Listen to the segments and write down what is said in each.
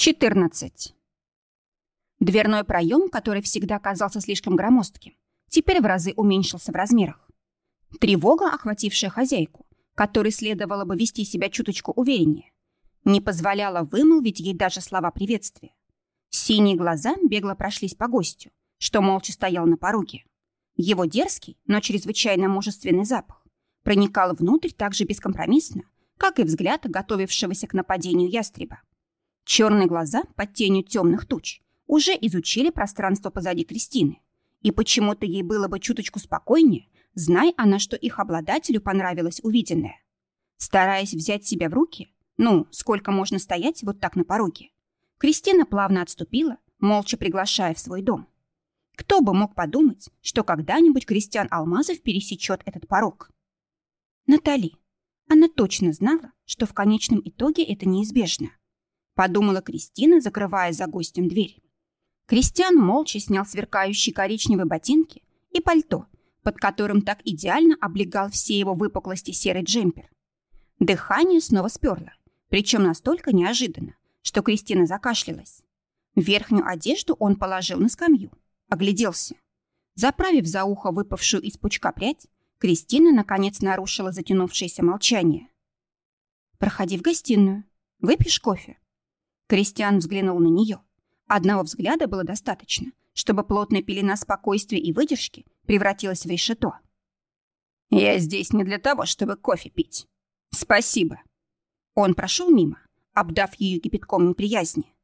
14. Дверной проем, который всегда казался слишком громоздким, теперь в разы уменьшился в размерах. Тревога, охватившая хозяйку, которой следовало бы вести себя чуточку увереннее, не позволяла вымолвить ей даже слова приветствия. Синие глаза бегло прошлись по гостю, что молча стоял на пороге. Его дерзкий, но чрезвычайно мужественный запах проникал внутрь так же бескомпромиссно, как и взгляд готовившегося к нападению ястреба. Черные глаза под тенью темных туч уже изучили пространство позади Кристины, и почему-то ей было бы чуточку спокойнее, зная она, что их обладателю понравилось увиденное. Стараясь взять себя в руки, ну, сколько можно стоять вот так на пороге, Кристина плавно отступила, молча приглашая в свой дом. Кто бы мог подумать, что когда-нибудь Кристиан Алмазов пересечет этот порог? Натали. Она точно знала, что в конечном итоге это неизбежно. Подумала Кристина, закрывая за гостем дверь. Кристиан молча снял сверкающие коричневые ботинки и пальто, под которым так идеально облегал все его выпуклости серый джемпер. Дыхание снова сперло, причем настолько неожиданно, что Кристина закашлялась. Верхнюю одежду он положил на скамью, огляделся. Заправив за ухо выпавшую из пучка прядь, Кристина, наконец, нарушила затянувшееся молчание. «Проходи в гостиную. Выпьешь кофе?» Кристиан взглянул на нее. Одного взгляда было достаточно, чтобы плотная пелена спокойствия и выдержки превратилась в решето. «Я здесь не для того, чтобы кофе пить. Спасибо». Он прошел мимо, обдав ее кипятком неприязни.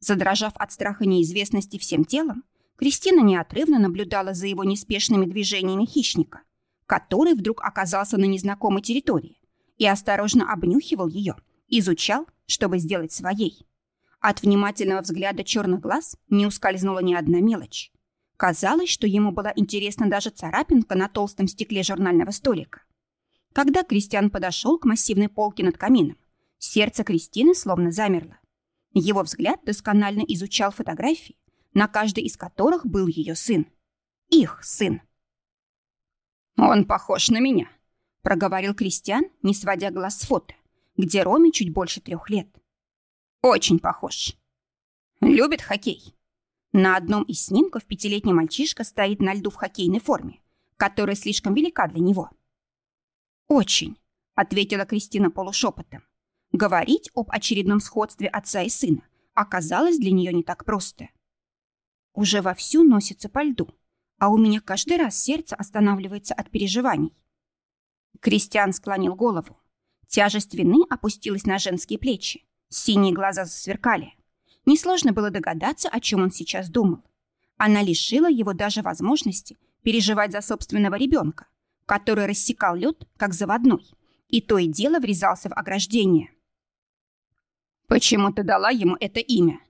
Задрожав от страха неизвестности всем телом, Кристина неотрывно наблюдала за его неспешными движениями хищника, который вдруг оказался на незнакомой территории и осторожно обнюхивал ее, изучал, чтобы сделать своей. От внимательного взгляда черных глаз не ускользнула ни одна мелочь. Казалось, что ему была интересна даже царапинка на толстом стекле журнального столика. Когда Кристиан подошел к массивной полке над камином, Сердце Кристины словно замерло. Его взгляд досконально изучал фотографии, на каждой из которых был ее сын. Их сын. «Он похож на меня», — проговорил Кристиан, не сводя глаз с фото, где Роме чуть больше трех лет. «Очень похож. Любит хоккей». На одном из снимков пятилетний мальчишка стоит на льду в хоккейной форме, которая слишком велика для него. «Очень», — ответила Кристина полушепотом. Говорить об очередном сходстве отца и сына оказалось для нее не так просто. Уже вовсю носится по льду, а у меня каждый раз сердце останавливается от переживаний. Кристиан склонил голову. Тяжесть вины опустилась на женские плечи. Синие глаза засверкали. Несложно было догадаться, о чем он сейчас думал. Она лишила его даже возможности переживать за собственного ребенка, который рассекал лед, как заводной, и то и дело врезался в ограждение. «Почему ты дала ему это имя?»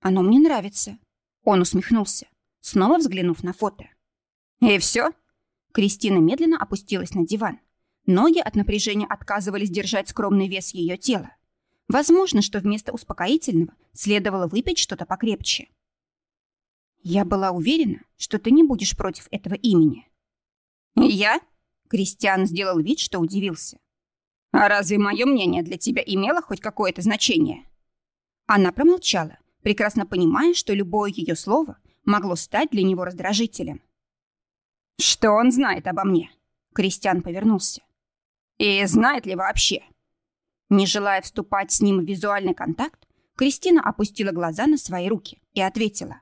«Оно мне нравится». Он усмехнулся, снова взглянув на фото. «И все?» Кристина медленно опустилась на диван. Ноги от напряжения отказывались держать скромный вес ее тела. Возможно, что вместо успокоительного следовало выпить что-то покрепче. «Я была уверена, что ты не будешь против этого имени». «Я?» Кристиан сделал вид, что удивился. «А разве мое мнение для тебя имело хоть какое-то значение?» Она промолчала, прекрасно понимая, что любое ее слово могло стать для него раздражителем. «Что он знает обо мне?» Кристиан повернулся. «И знает ли вообще?» Не желая вступать с ним в визуальный контакт, Кристина опустила глаза на свои руки и ответила.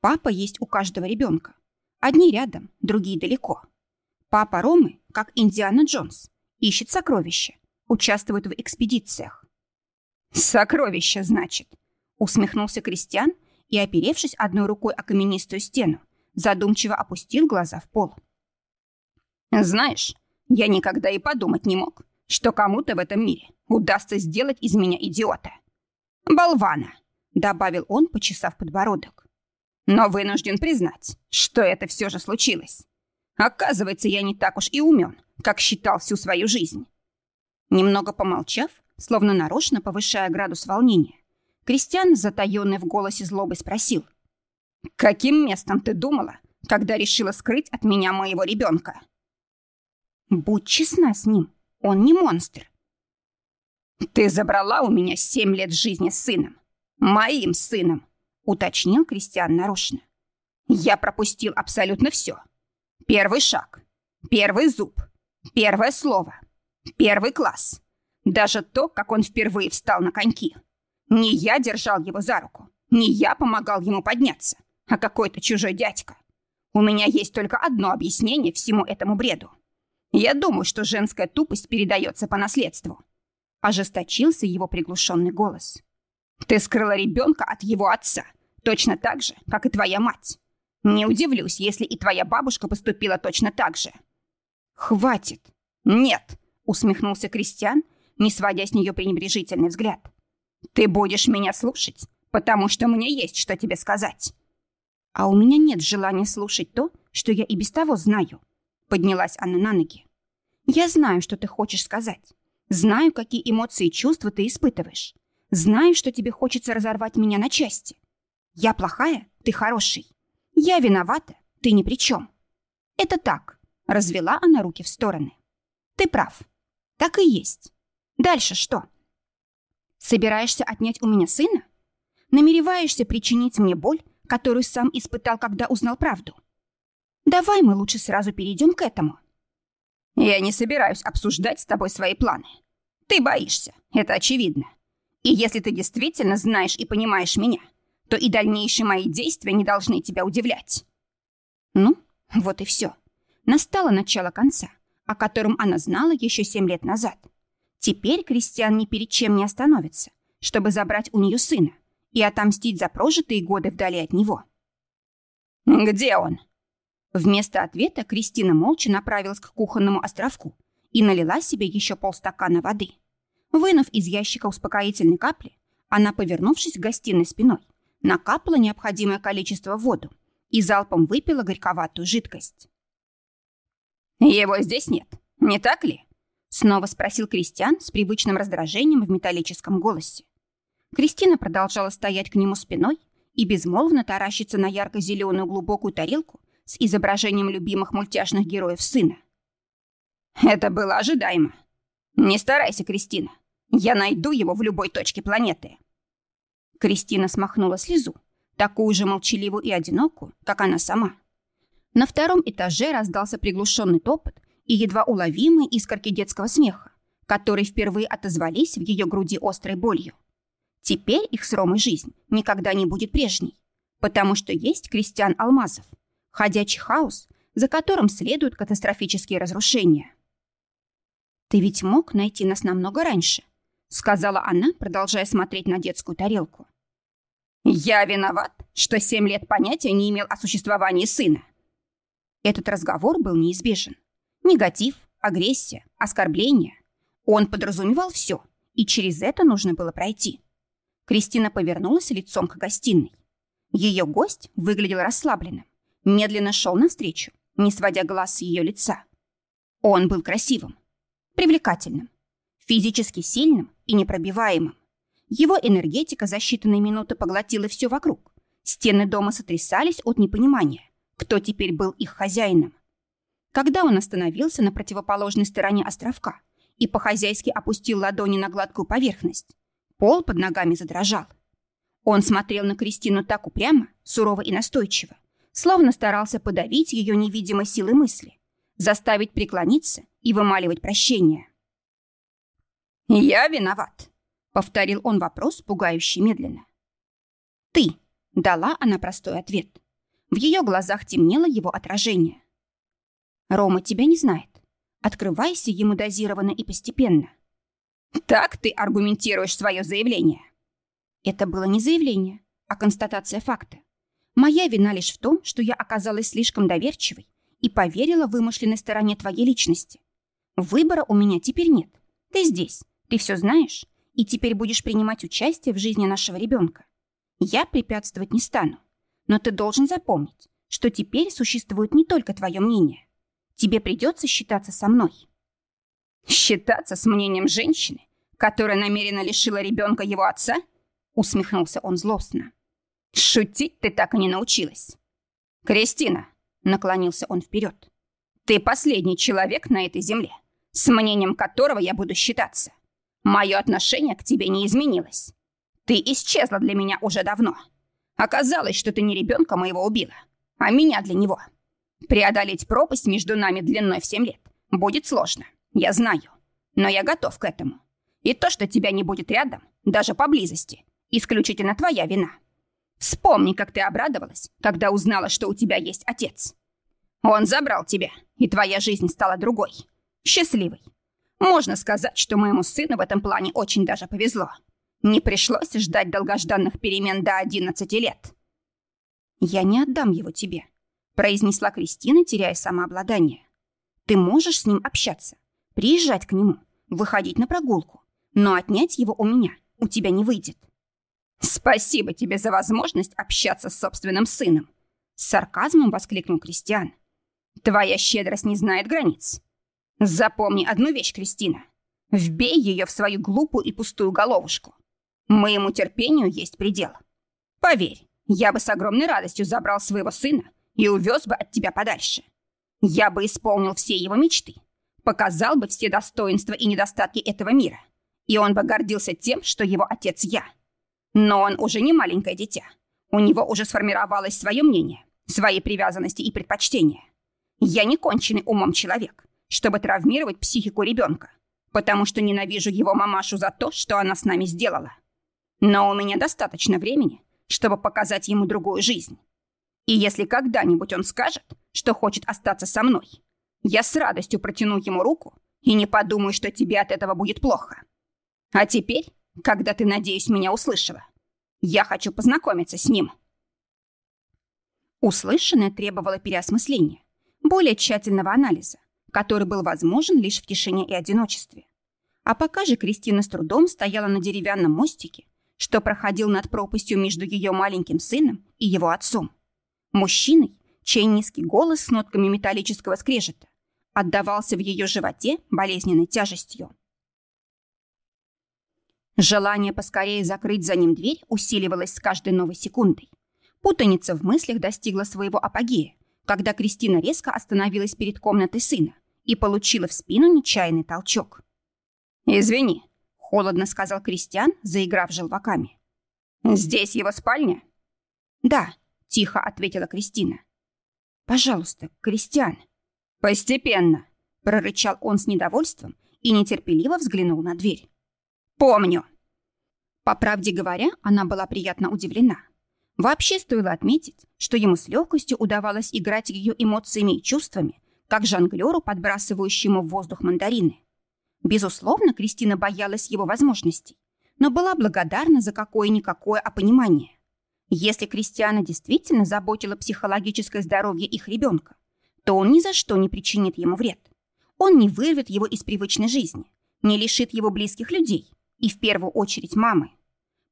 «Папа есть у каждого ребенка. Одни рядом, другие далеко. Папа Ромы, как Индиана Джонс, Ищет сокровища. Участвует в экспедициях. «Сокровища, значит», — усмехнулся Кристиан и, оперевшись одной рукой о каменистую стену, задумчиво опустил глаза в пол. «Знаешь, я никогда и подумать не мог, что кому-то в этом мире удастся сделать из меня идиота. Болвана», — добавил он, почесав подбородок. «Но вынужден признать, что это все же случилось. Оказывается, я не так уж и умен, как считал всю свою жизнь. Немного помолчав, словно нарочно повышая градус волнения, Кристиан, затаённый в голосе злобы, спросил. «Каким местом ты думала, когда решила скрыть от меня моего ребенка?» «Будь честна с ним, он не монстр». «Ты забрала у меня семь лет жизни с сыном. «Моим сыном», — уточнил Кристиан нарочно. «Я пропустил абсолютно все. Первый шаг, первый зуб, первое слово, первый класс. Даже то, как он впервые встал на коньки. Не я держал его за руку, не я помогал ему подняться, а какой-то чужой дядька. У меня есть только одно объяснение всему этому бреду. Я думаю, что женская тупость передается по наследству. Ожесточился его приглушенный голос. Ты скрыла ребенка от его отца, точно так же, как и твоя мать. Не удивлюсь, если и твоя бабушка поступила точно так же. Хватит. Нет, усмехнулся Кристиан, не сводя с нее пренебрежительный взгляд. Ты будешь меня слушать, потому что мне есть что тебе сказать. А у меня нет желания слушать то, что я и без того знаю. Поднялась она на ноги. Я знаю, что ты хочешь сказать. Знаю, какие эмоции и чувства ты испытываешь. Знаю, что тебе хочется разорвать меня на части. Я плохая, ты хороший. Я виновата, ты ни при чем. Это так. Развела она руки в стороны. Ты прав. Так и есть. Дальше что? Собираешься отнять у меня сына? Намереваешься причинить мне боль, которую сам испытал, когда узнал правду? Давай мы лучше сразу перейдем к этому. Я не собираюсь обсуждать с тобой свои планы. Ты боишься, это очевидно. И если ты действительно знаешь и понимаешь меня, то и дальнейшие мои действия не должны тебя удивлять. Ну, вот и все. Настало начало конца, о котором она знала еще семь лет назад. Теперь Кристиан ни перед чем не остановится, чтобы забрать у нее сына и отомстить за прожитые годы вдали от него. «Где он?» Вместо ответа Кристина молча направилась к кухонному островку и налила себе еще полстакана воды. Вынув из ящика успокоительной капли, она, повернувшись к гостиной спиной, накапала необходимое количество воду и залпом выпила горьковатую жидкость. «Его здесь нет, не так ли?» Снова спросил Кристиан с привычным раздражением в металлическом голосе. Кристина продолжала стоять к нему спиной и безмолвно таращиться на ярко-зеленую глубокую тарелку с изображением любимых мультяшных героев сына. «Это было ожидаемо. Не старайся, Кристина. Я найду его в любой точке планеты». Кристина смахнула слезу, такую же молчаливую и одинокую, как она сама. На втором этаже раздался приглушенный топот и едва уловимые искорки детского смеха, которые впервые отозвались в ее груди острой болью. Теперь их с Ромой жизнь никогда не будет прежней, потому что есть Кристиан Алмазов, ходячий хаос, за которым следуют катастрофические разрушения. «Ты ведь мог найти нас намного раньше», сказала она, продолжая смотреть на детскую тарелку. «Я виноват, что семь лет понятия не имел о существовании сына». Этот разговор был неизбежен. Негатив, агрессия, оскорбление. Он подразумевал все, и через это нужно было пройти. Кристина повернулась лицом к гостиной. Ее гость выглядел расслабленным, медленно шел навстречу, не сводя глаз с ее лица. Он был красивым, привлекательным, физически сильным и непробиваемым. Его энергетика за считанные минуты поглотила все вокруг. Стены дома сотрясались от непонимания, кто теперь был их хозяином. Когда он остановился на противоположной стороне островка и по-хозяйски опустил ладони на гладкую поверхность, пол под ногами задрожал. Он смотрел на Кристину так упрямо, сурово и настойчиво, словно старался подавить ее невидимой силой мысли, заставить преклониться и вымаливать прощение. «Я виноват», — повторил он вопрос, пугающе медленно. «Ты», — дала она простой ответ. В ее глазах темнело его отражение. «Рома тебя не знает. Открывайся ему дозированно и постепенно». «Так ты аргументируешь свое заявление?» Это было не заявление, а констатация факта. Моя вина лишь в том, что я оказалась слишком доверчивой и поверила вымышленной стороне твоей личности. Выбора у меня теперь нет. Ты здесь, ты все знаешь, и теперь будешь принимать участие в жизни нашего ребенка. Я препятствовать не стану. Но ты должен запомнить, что теперь существует не только твое мнение. Тебе придется считаться со мной. Считаться с мнением женщины, которая намеренно лишила ребенка его отца? Усмехнулся он злостно. Шутить ты так и не научилась. Кристина, наклонился он вперед. Ты последний человек на этой земле, с мнением которого я буду считаться. Мое отношение к тебе не изменилось. Ты исчезла для меня уже давно. Оказалось, что ты не ребенка моего убила, а меня для него. Преодолеть пропасть между нами длиной в семь лет будет сложно, я знаю. Но я готов к этому. И то, что тебя не будет рядом, даже поблизости, исключительно твоя вина. Вспомни, как ты обрадовалась, когда узнала, что у тебя есть отец. Он забрал тебя, и твоя жизнь стала другой. Счастливой. Можно сказать, что моему сыну в этом плане очень даже повезло. Не пришлось ждать долгожданных перемен до 11 лет. «Я не отдам его тебе», — произнесла Кристина, теряя самообладание. «Ты можешь с ним общаться, приезжать к нему, выходить на прогулку, но отнять его у меня у тебя не выйдет». «Спасибо тебе за возможность общаться с собственным сыном!» С сарказмом воскликнул Кристиан. «Твоя щедрость не знает границ. Запомни одну вещь, Кристина. Вбей ее в свою глупую и пустую головушку. Моему терпению есть предел. Поверь, я бы с огромной радостью забрал своего сына и увез бы от тебя подальше. Я бы исполнил все его мечты, показал бы все достоинства и недостатки этого мира, и он бы гордился тем, что его отец я». Но он уже не маленькое дитя. У него уже сформировалось свое мнение, свои привязанности и предпочтения. Я не конченый умом человек, чтобы травмировать психику ребенка, потому что ненавижу его мамашу за то, что она с нами сделала. Но у меня достаточно времени, чтобы показать ему другую жизнь. И если когда-нибудь он скажет, что хочет остаться со мной, я с радостью протяну ему руку и не подумаю, что тебе от этого будет плохо. А теперь когда ты, надеюсь, меня услышала. Я хочу познакомиться с ним». Услышанное требовало переосмысления, более тщательного анализа, который был возможен лишь в тишине и одиночестве. А пока же Кристина с трудом стояла на деревянном мостике, что проходил над пропастью между ее маленьким сыном и его отцом. Мужчиной, чей низкий голос с нотками металлического скрежета отдавался в ее животе болезненной тяжестью. Желание поскорее закрыть за ним дверь усиливалось с каждой новой секундой. Путаница в мыслях достигла своего апогея, когда Кристина резко остановилась перед комнатой сына и получила в спину нечаянный толчок. «Извини», — холодно сказал Кристиан, заиграв желваками. «Здесь его спальня?» «Да», — тихо ответила Кристина. «Пожалуйста, Кристиан». «Постепенно», — прорычал он с недовольством и нетерпеливо взглянул на дверь. «Помню». По правде говоря, она была приятно удивлена. Вообще стоило отметить, что ему с легкостью удавалось играть ее эмоциями и чувствами, как жонглеру, подбрасывающему в воздух мандарины. Безусловно, Кристина боялась его возможностей, но была благодарна за какое-никакое опонимание. Если Кристиана действительно заботила психологическое здоровье их ребенка, то он ни за что не причинит ему вред. Он не вырвет его из привычной жизни, не лишит его близких людей, и в первую очередь мамы.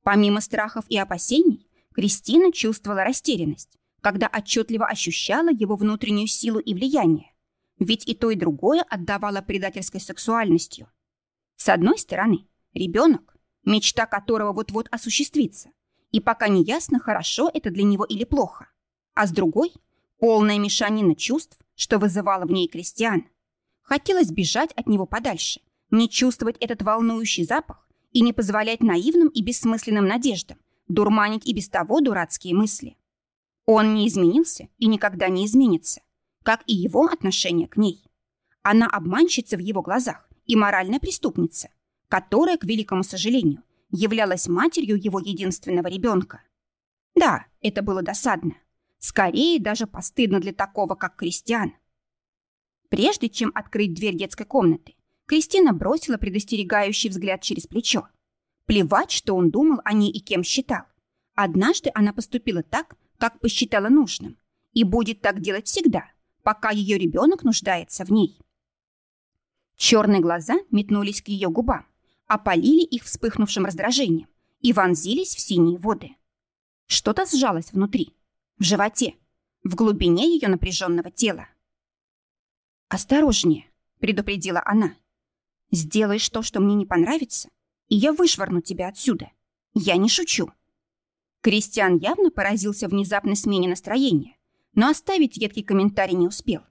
Помимо страхов и опасений, Кристина чувствовала растерянность, когда отчетливо ощущала его внутреннюю силу и влияние. Ведь и то, и другое отдавало предательской сексуальностью. С одной стороны, ребенок, мечта которого вот-вот осуществится, и пока не ясно, хорошо это для него или плохо. А с другой, полная мешанина чувств, что вызывала в ней крестьян. Хотелось бежать от него подальше, не чувствовать этот волнующий запах и не позволять наивным и бессмысленным надеждам дурманить и без того дурацкие мысли. Он не изменился и никогда не изменится, как и его отношение к ней. Она обманщица в его глазах и моральная преступница, которая, к великому сожалению, являлась матерью его единственного ребенка. Да, это было досадно. Скорее, даже постыдно для такого, как Кристиан. Прежде чем открыть дверь детской комнаты, Кристина бросила предостерегающий взгляд через плечо. Плевать, что он думал о ней и кем считал. Однажды она поступила так, как посчитала нужным, и будет так делать всегда, пока ее ребенок нуждается в ней. Черные глаза метнулись к ее губам, опалили их вспыхнувшим раздражением и вонзились в синие воды. Что-то сжалось внутри, в животе, в глубине ее напряженного тела. «Осторожнее», — предупредила она. Сделаешь то, что мне не понравится, и я вышвырну тебя отсюда. Я не шучу». Кристиан явно поразился внезапной смене настроения, но оставить едкий комментарий не успел.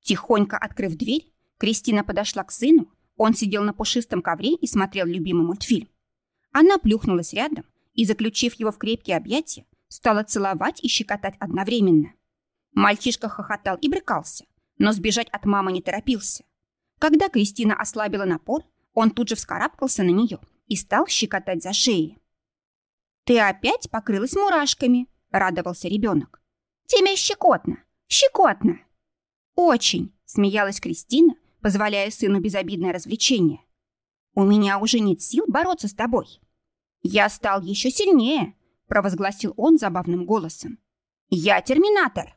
Тихонько открыв дверь, Кристина подошла к сыну, он сидел на пушистом ковре и смотрел любимый мультфильм. Она плюхнулась рядом и, заключив его в крепкие объятия, стала целовать и щекотать одновременно. Мальчишка хохотал и брыкался, но сбежать от мамы не торопился. Когда Кристина ослабила напор, он тут же вскарабкался на нее и стал щекотать за шеей. «Ты опять покрылась мурашками», — радовался ребенок. «Тебе щекотно, щекотно». «Очень», — смеялась Кристина, позволяя сыну безобидное развлечение. «У меня уже нет сил бороться с тобой». «Я стал еще сильнее», — провозгласил он забавным голосом. «Я терминатор».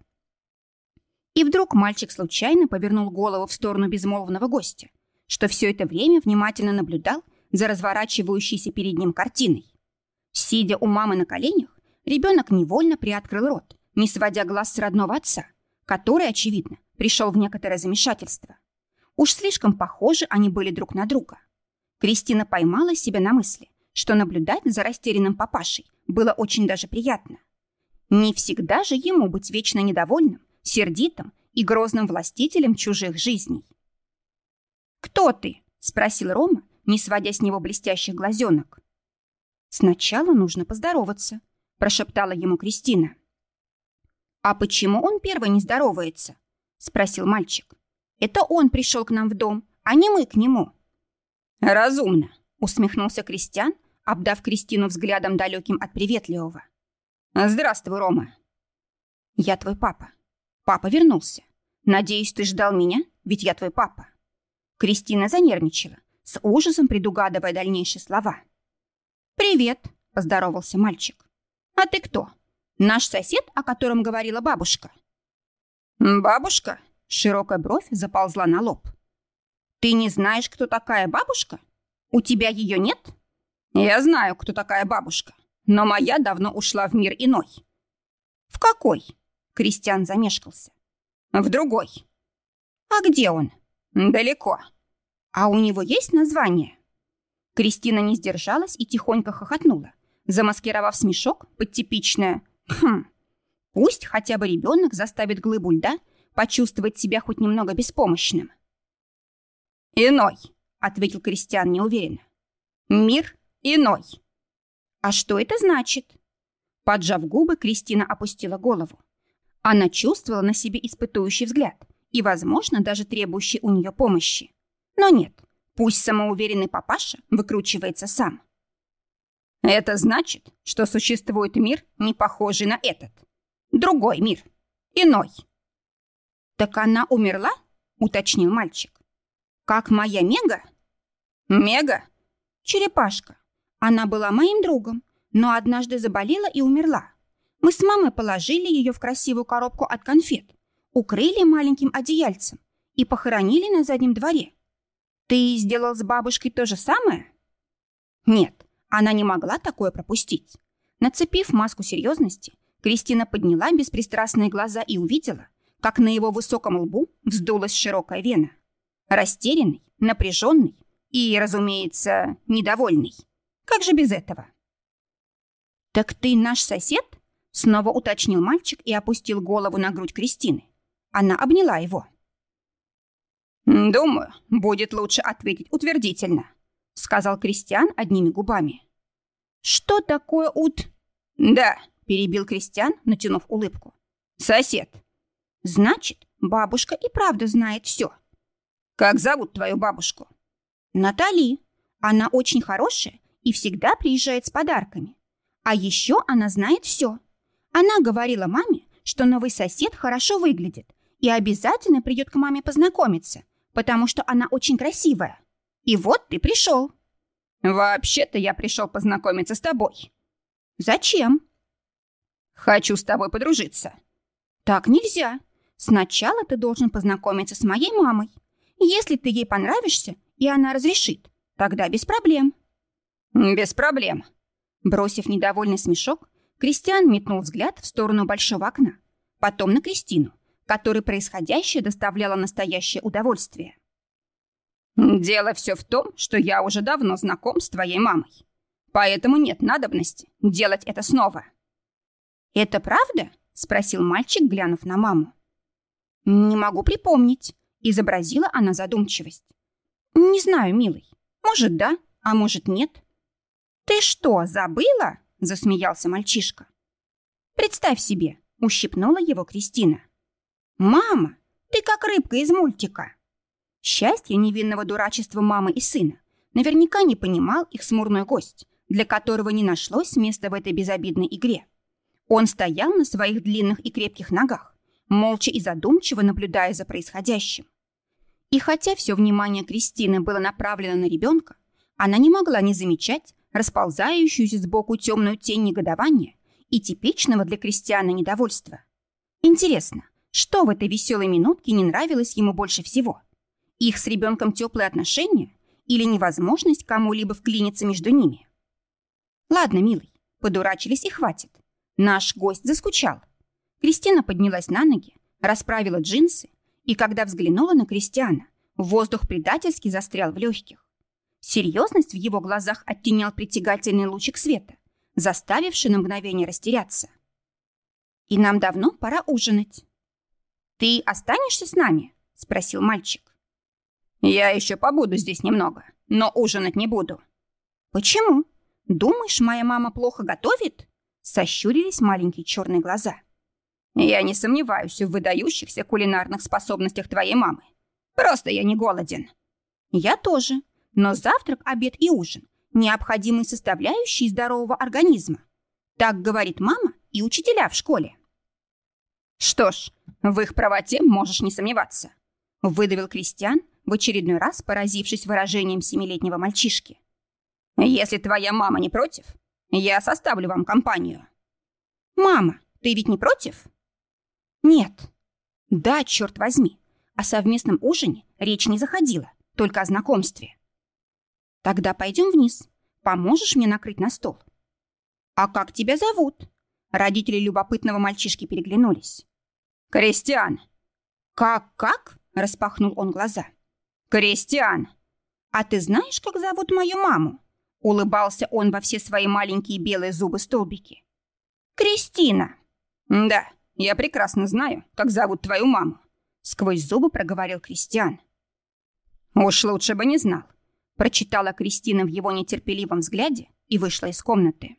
И вдруг мальчик случайно повернул голову в сторону безмолвного гостя, что все это время внимательно наблюдал за разворачивающейся перед ним картиной. Сидя у мамы на коленях, ребенок невольно приоткрыл рот, не сводя глаз с родного отца, который, очевидно, пришел в некоторое замешательство. Уж слишком похожи они были друг на друга. Кристина поймала себя на мысли, что наблюдать за растерянным папашей было очень даже приятно. Не всегда же ему быть вечно недовольным сердитым и грозным властителем чужих жизней. «Кто ты?» — спросил Рома, не сводя с него блестящих глазенок. «Сначала нужно поздороваться», — прошептала ему Кристина. «А почему он первый не здоровается?» — спросил мальчик. «Это он пришел к нам в дом, а не мы к нему». «Разумно», — усмехнулся Кристиан, обдав Кристину взглядом далеким от приветливого. «Здравствуй, Рома». «Я твой папа. Папа вернулся. Надеюсь, ты ждал меня, ведь я твой папа. Кристина занервничала, с ужасом предугадывая дальнейшие слова. «Привет», — поздоровался мальчик. «А ты кто? Наш сосед, о котором говорила бабушка?» «Бабушка?» — широкая бровь заползла на лоб. «Ты не знаешь, кто такая бабушка? У тебя ее нет?» «Я знаю, кто такая бабушка, но моя давно ушла в мир иной». «В какой?» Кристиан замешкался. «В другой». «А где он?» «Далеко». «А у него есть название?» Кристина не сдержалась и тихонько хохотнула, замаскировав смешок под типичное «Хм, пусть хотя бы ребенок заставит глыбу льда почувствовать себя хоть немного беспомощным». «Иной», — ответил Кристиан неуверенно. «Мир иной». «А что это значит?» Поджав губы, Кристина опустила голову. Она чувствовала на себе испытующий взгляд и, возможно, даже требующий у нее помощи. Но нет, пусть самоуверенный папаша выкручивается сам. Это значит, что существует мир, не похожий на этот. Другой мир. Иной. «Так она умерла?» — уточнил мальчик. «Как моя Мега?» «Мега?» «Черепашка. Она была моим другом, но однажды заболела и умерла. Мы с мамой положили ее в красивую коробку от конфет, укрыли маленьким одеяльцем и похоронили на заднем дворе. Ты сделал с бабушкой то же самое? Нет, она не могла такое пропустить. Нацепив маску серьезности, Кристина подняла беспристрастные глаза и увидела, как на его высоком лбу вздулась широкая вена. Растерянный, напряженный и, разумеется, недовольный. Как же без этого? «Так ты наш сосед?» Снова уточнил мальчик и опустил голову на грудь Кристины. Она обняла его. «Думаю, будет лучше ответить утвердительно», — сказал Кристиан одними губами. «Что такое ут...» «Да», — перебил Кристиан, натянув улыбку. «Сосед». «Значит, бабушка и правда знает все». «Как зовут твою бабушку?» «Натали. Она очень хорошая и всегда приезжает с подарками. А еще она знает все. Она говорила маме, что новый сосед хорошо выглядит и обязательно придет к маме познакомиться, потому что она очень красивая. И вот ты пришел. Вообще-то я пришел познакомиться с тобой. Зачем? Хочу с тобой подружиться. Так нельзя. Сначала ты должен познакомиться с моей мамой. Если ты ей понравишься, и она разрешит, тогда без проблем. Без проблем. Бросив недовольный смешок, Кристиан метнул взгляд в сторону большого окна, потом на Кристину, которой происходящее доставляло настоящее удовольствие. «Дело все в том, что я уже давно знаком с твоей мамой, поэтому нет надобности делать это снова». «Это правда?» — спросил мальчик, глянув на маму. «Не могу припомнить», — изобразила она задумчивость. «Не знаю, милый. Может, да, а может, нет». «Ты что, забыла?» Засмеялся мальчишка. Представь себе, ущипнула его Кристина. Мама, ты как рыбка из мультика. Счастье невинного дурачества мамы и сына наверняка не понимал их смурной гость, для которого не нашлось места в этой безобидной игре. Он стоял на своих длинных и крепких ногах, молча и задумчиво наблюдая за происходящим. И хотя все внимание Кристины было направлено на ребенка, она не могла не замечать расползающуюся сбоку темную тень негодования и типичного для крестьяна недовольства. Интересно, что в этой веселой минутке не нравилось ему больше всего? Их с ребенком теплые отношения или невозможность кому-либо вклиниться между ними? Ладно, милый, подурачились и хватит. Наш гость заскучал. Кристина поднялась на ноги, расправила джинсы, и когда взглянула на Кристиана, воздух предательски застрял в легких. Серьезность в его глазах оттенял притягательный лучик света, заставивший на мгновение растеряться. «И нам давно пора ужинать». «Ты останешься с нами?» — спросил мальчик. «Я еще побуду здесь немного, но ужинать не буду». «Почему? Думаешь, моя мама плохо готовит?» Сощурились маленькие черные глаза. «Я не сомневаюсь в выдающихся кулинарных способностях твоей мамы. Просто я не голоден». «Я тоже. Но завтрак, обед и ужин – необходимые составляющие здорового организма. Так говорит мама и учителя в школе». «Что ж, в их правоте можешь не сомневаться», – выдавил Кристиан, в очередной раз поразившись выражением семилетнего мальчишки. «Если твоя мама не против, я составлю вам компанию». «Мама, ты ведь не против?» «Нет». «Да, черт возьми, о совместном ужине речь не заходила, только о знакомстве». «Тогда пойдем вниз. Поможешь мне накрыть на стол?» «А как тебя зовут?» Родители любопытного мальчишки переглянулись. «Кристиан!» «Как-как?» — распахнул он глаза. «Кристиан!» «А ты знаешь, как зовут мою маму?» Улыбался он во все свои маленькие белые зубы-столбики. «Кристина!» «Да, я прекрасно знаю, как зовут твою маму», сквозь зубы проговорил Кристиан. «Уж лучше бы не знал», прочитала Кристина в его нетерпеливом взгляде и вышла из комнаты.